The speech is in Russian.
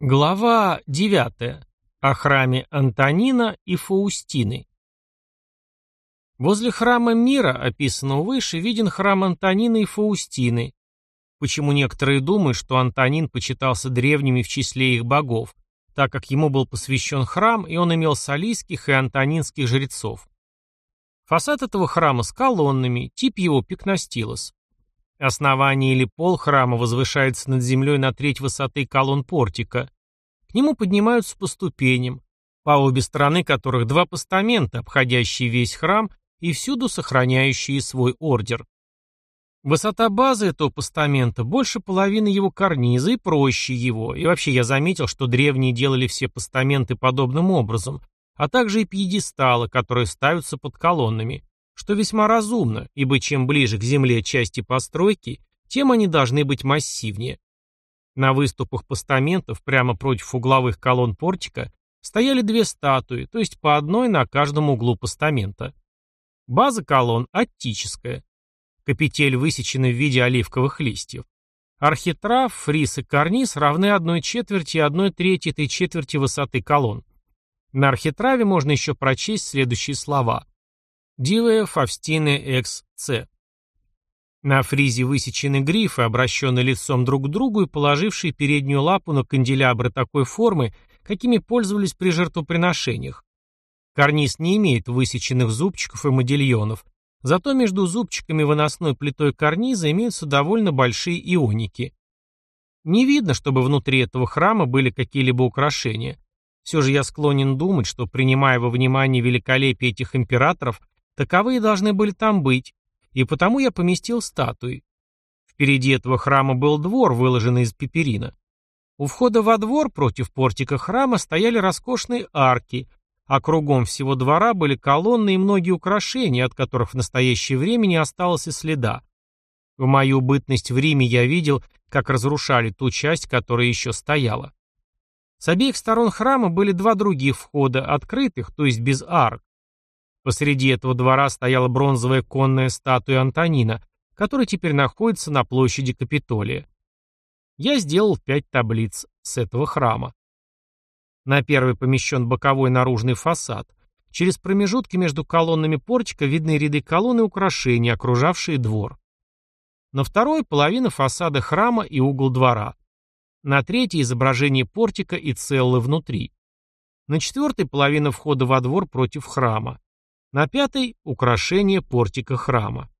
Глава 9. О храме Антонина и Фаустины. Возле храма мира, описанного выше, виден храм Антонина и Фаустины. Почему некоторые думают, что Антонин почитался древними в числе их богов, так как ему был посвящен храм, и он имел солийских и антонинских жрецов. Фасад этого храма с колоннами, тип его пикностилос. Основание или пол храма возвышается над землей на треть высоты колонн портика. К нему поднимаются по ступеням, по обе стороны которых два постамента, обходящие весь храм и всюду сохраняющие свой ордер. Высота базы этого постамента больше половины его карниза и проще его, и вообще я заметил, что древние делали все постаменты подобным образом, а также и пьедесталы, которые ставятся под колоннами что весьма разумно, ибо чем ближе к земле части постройки, тем они должны быть массивнее. На выступах постаментов, прямо против угловых колонн портика, стояли две статуи, то есть по одной на каждом углу постамента. База колонн аттическая. Капитель высечена в виде оливковых листьев. Архитрав, фриз и карниз равны одной четверти и одной трети этой четверти высоты колонн. На архитраве можно еще прочесть следующие слова. Дивая Фавстины Экс С. На фризе высечены грифы, обращенные лицом друг к другу и положившие переднюю лапу на канделябры такой формы, какими пользовались при жертвоприношениях. Карниз не имеет высеченных зубчиков и модильонов, зато между зубчиками выносной плитой карниза имеются довольно большие ионики. Не видно, чтобы внутри этого храма были какие-либо украшения. Все же я склонен думать, что, принимая во внимание великолепие этих императоров, Таковые должны были там быть, и потому я поместил статуи. Впереди этого храма был двор, выложенный из пеперина. У входа во двор против портика храма стояли роскошные арки, а кругом всего двора были колонны и многие украшения, от которых в настоящее время не осталось и следа. В мою бытность в Риме я видел, как разрушали ту часть, которая еще стояла. С обеих сторон храма были два других входа, открытых, то есть без арок. Посреди этого двора стояла бронзовая конная статуя Антонина, которая теперь находится на площади Капитолия. Я сделал пять таблиц с этого храма. На первой помещен боковой наружный фасад. Через промежутки между колоннами портика видны ряды колонн и украшений, окружавшие двор. На второй – половина фасада храма и угол двора. На третьей – изображение портика и целлы внутри. На четвертой – половина входа во двор против храма. На пятой – украшение портика храма.